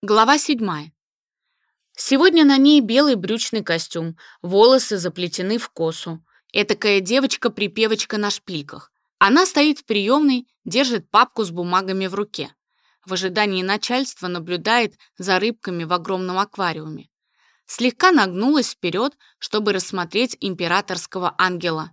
Глава седьмая. Сегодня на ней белый брючный костюм, волосы заплетены в косу. Этакая девочка-припевочка на шпильках. Она стоит в приемной, держит папку с бумагами в руке. В ожидании начальства наблюдает за рыбками в огромном аквариуме. Слегка нагнулась вперед, чтобы рассмотреть императорского ангела.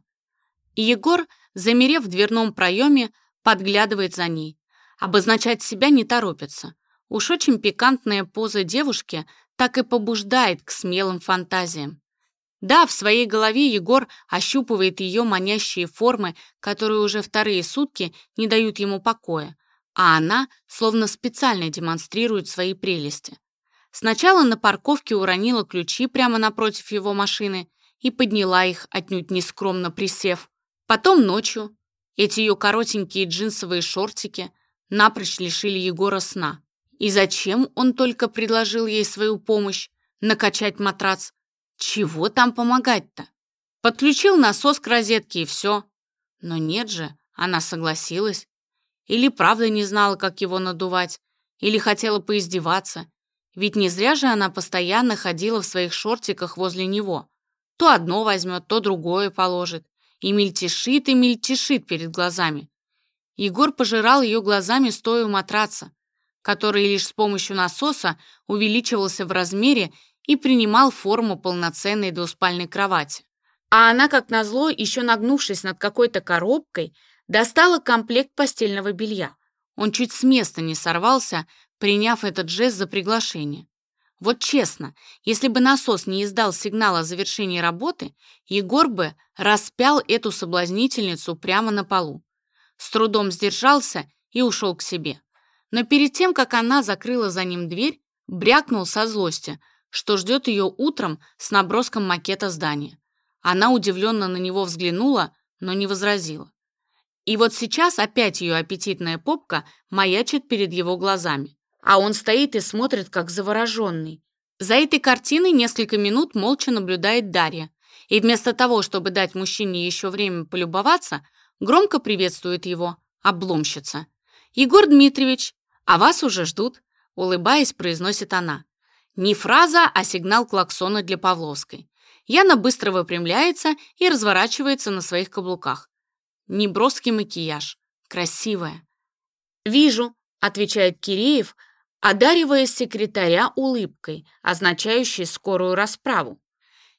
И Егор, замерев в дверном проеме, подглядывает за ней. Обозначать себя не торопится. Уж очень пикантная поза девушки так и побуждает к смелым фантазиям. Да, в своей голове Егор ощупывает ее манящие формы, которые уже вторые сутки не дают ему покоя, а она словно специально демонстрирует свои прелести. Сначала на парковке уронила ключи прямо напротив его машины и подняла их, отнюдь нескромно присев. Потом ночью эти ее коротенькие джинсовые шортики напрочь лишили Егора сна. И зачем он только предложил ей свою помощь накачать матрац? Чего там помогать-то? Подключил насос к розетке и все. Но нет же, она согласилась. Или правда не знала, как его надувать, или хотела поиздеваться. Ведь не зря же она постоянно ходила в своих шортиках возле него. То одно возьмет, то другое положит. И мельтешит, и мельтешит перед глазами. Егор пожирал ее глазами, стоя у матраца который лишь с помощью насоса увеличивался в размере и принимал форму полноценной двуспальной кровати. А она, как назло, еще нагнувшись над какой-то коробкой, достала комплект постельного белья. Он чуть с места не сорвался, приняв этот жест за приглашение. Вот честно, если бы насос не издал сигнал о завершении работы, Егор бы распял эту соблазнительницу прямо на полу. С трудом сдержался и ушел к себе но перед тем, как она закрыла за ним дверь, брякнул со злости, что ждет ее утром с наброском макета здания. Она удивленно на него взглянула, но не возразила. И вот сейчас опять ее аппетитная попка маячит перед его глазами, а он стоит и смотрит, как завороженный. За этой картиной несколько минут молча наблюдает Дарья, и вместо того, чтобы дать мужчине еще время полюбоваться, громко приветствует его обломщица. «Егор Дмитриевич, «А вас уже ждут», — улыбаясь, произносит она. Не фраза, а сигнал клаксона для Павловской. Яна быстро выпрямляется и разворачивается на своих каблуках. Неброский макияж. Красивая. «Вижу», — отвечает Киреев, одаривая секретаря улыбкой, означающей скорую расправу.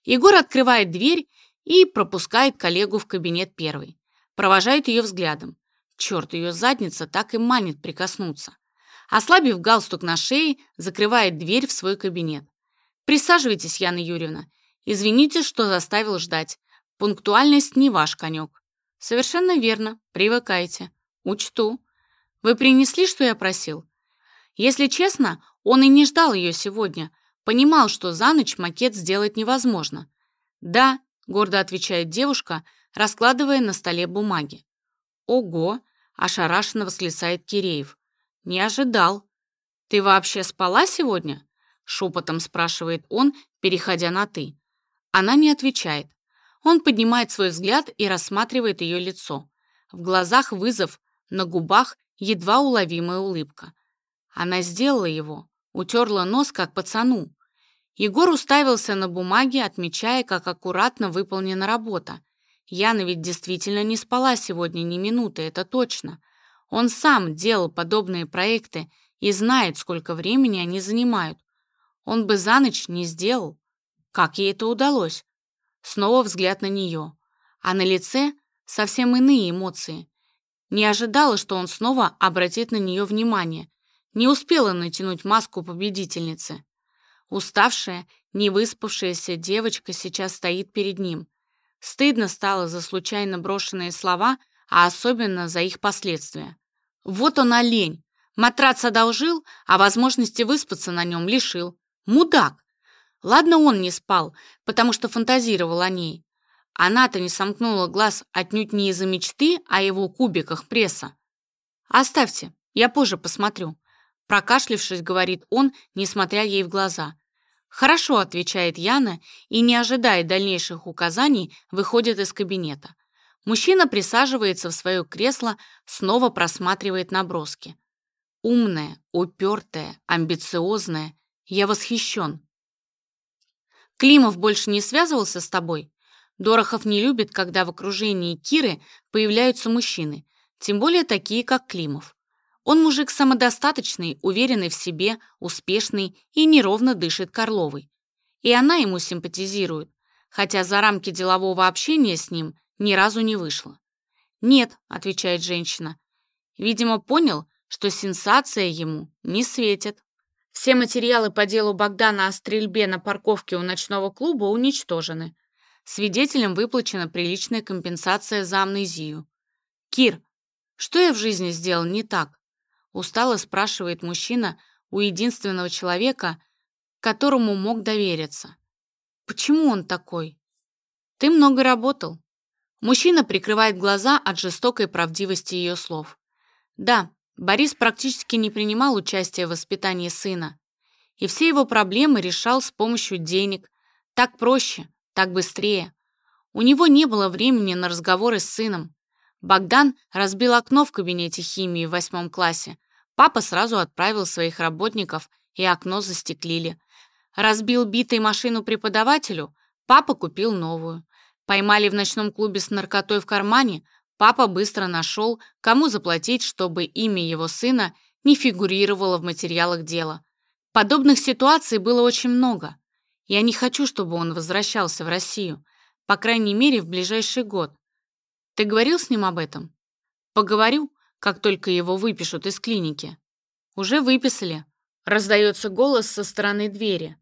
Егор открывает дверь и пропускает коллегу в кабинет первый. Провожает ее взглядом. Черт, ее задница так и манит прикоснуться. Ослабив галстук на шее, закрывает дверь в свой кабинет. «Присаживайтесь, Яна Юрьевна. Извините, что заставил ждать. Пунктуальность не ваш конек». «Совершенно верно. Привыкайте. Учту. Вы принесли, что я просил?» Если честно, он и не ждал ее сегодня. Понимал, что за ночь макет сделать невозможно. «Да», — гордо отвечает девушка, раскладывая на столе бумаги. «Ого!» — ошарашенно восклицает Киреев. «Не ожидал. Ты вообще спала сегодня?» Шепотом спрашивает он, переходя на «ты». Она не отвечает. Он поднимает свой взгляд и рассматривает ее лицо. В глазах вызов, на губах едва уловимая улыбка. Она сделала его, утерла нос, как пацану. Егор уставился на бумаге, отмечая, как аккуратно выполнена работа. Яна ведь действительно не спала сегодня ни минуты, это точно. Он сам делал подобные проекты и знает, сколько времени они занимают. Он бы за ночь не сделал. Как ей это удалось? Снова взгляд на нее. А на лице совсем иные эмоции. Не ожидала, что он снова обратит на нее внимание. Не успела натянуть маску победительницы. Уставшая, невыспавшаяся девочка сейчас стоит перед ним. Стыдно стало за случайно брошенные слова, а особенно за их последствия. Вот он олень. Матрац одолжил, а возможности выспаться на нем лишил. Мудак. Ладно, он не спал, потому что фантазировал о ней. Она-то не сомкнула глаз отнюдь не из-за мечты о его кубиках пресса. «Оставьте, я позже посмотрю», — прокашлившись, говорит он, несмотря ей в глаза. «Хорошо», — отвечает Яна и, не ожидая дальнейших указаний, выходит из кабинета. Мужчина присаживается в свое кресло, снова просматривает наброски. Умная, упертая, амбициозная. Я восхищен. Климов больше не связывался с тобой? Дорохов не любит, когда в окружении Киры появляются мужчины, тем более такие, как Климов. Он мужик самодостаточный, уверенный в себе, успешный и неровно дышит Карловой. И она ему симпатизирует, хотя за рамки делового общения с ним ни разу не вышла. «Нет», — отвечает женщина. Видимо, понял, что сенсация ему не светит. Все материалы по делу Богдана о стрельбе на парковке у ночного клуба уничтожены. Свидетелям выплачена приличная компенсация за амнезию. «Кир, что я в жизни сделал не так?» Устало спрашивает мужчина у единственного человека, которому мог довериться. «Почему он такой?» «Ты много работал». Мужчина прикрывает глаза от жестокой правдивости ее слов. «Да, Борис практически не принимал участия в воспитании сына, и все его проблемы решал с помощью денег. Так проще, так быстрее. У него не было времени на разговоры с сыном. Богдан разбил окно в кабинете химии в восьмом классе. Папа сразу отправил своих работников, и окно застеклили. Разбил битой машину преподавателю, папа купил новую. Поймали в ночном клубе с наркотой в кармане, Папа быстро нашел, кому заплатить, чтобы имя его сына не фигурировало в материалах дела. Подобных ситуаций было очень много. Я не хочу, чтобы он возвращался в Россию, по крайней мере, в ближайший год. Ты говорил с ним об этом? Поговорю, как только его выпишут из клиники. Уже выписали. Раздается голос со стороны двери.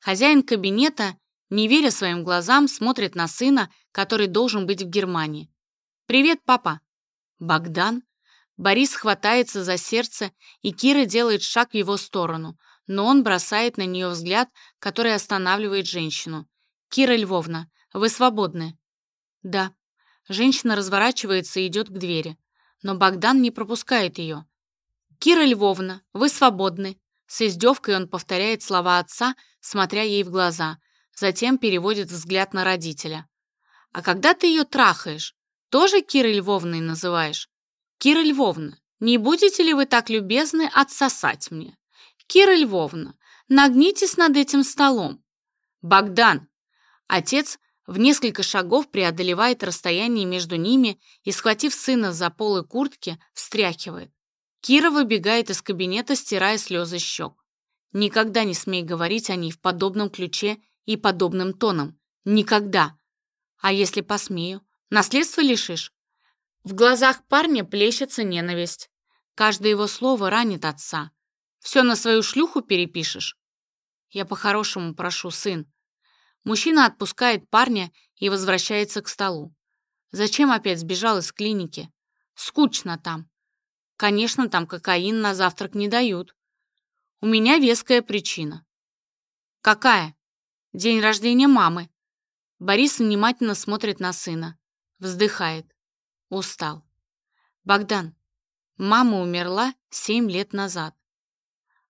Хозяин кабинета, не веря своим глазам, смотрит на сына, который должен быть в Германии. «Привет, папа!» «Богдан?» Борис хватается за сердце, и Кира делает шаг в его сторону, но он бросает на нее взгляд, который останавливает женщину. «Кира Львовна, вы свободны?» «Да». Женщина разворачивается и идет к двери, но Богдан не пропускает ее. «Кира Львовна, вы свободны». С издевкой он повторяет слова отца, смотря ей в глаза, затем переводит взгляд на родителя. «А когда ты ее трахаешь?» Тоже Кирой Львовной называешь? Кира Львовна, не будете ли вы так любезны отсосать мне? Кира Львовна, нагнитесь над этим столом. Богдан! Отец в несколько шагов преодолевает расстояние между ними и, схватив сына за полы куртки, встряхивает. Кира выбегает из кабинета, стирая слезы щек. Никогда не смей говорить о ней в подобном ключе и подобным тоном. Никогда. А если посмею? Наследство лишишь?» В глазах парня плещется ненависть. Каждое его слово ранит отца. «Все на свою шлюху перепишешь?» «Я по-хорошему прошу, сын». Мужчина отпускает парня и возвращается к столу. Зачем опять сбежал из клиники? Скучно там. Конечно, там кокаин на завтрак не дают. У меня веская причина. Какая? День рождения мамы. Борис внимательно смотрит на сына. Вздыхает. Устал. Богдан, мама умерла семь лет назад.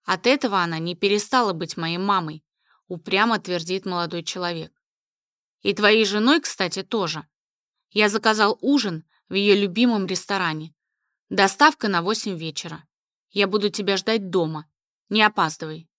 От этого она не перестала быть моей мамой, упрямо твердит молодой человек. И твоей женой, кстати, тоже. Я заказал ужин в ее любимом ресторане. Доставка на восемь вечера. Я буду тебя ждать дома. Не опаздывай.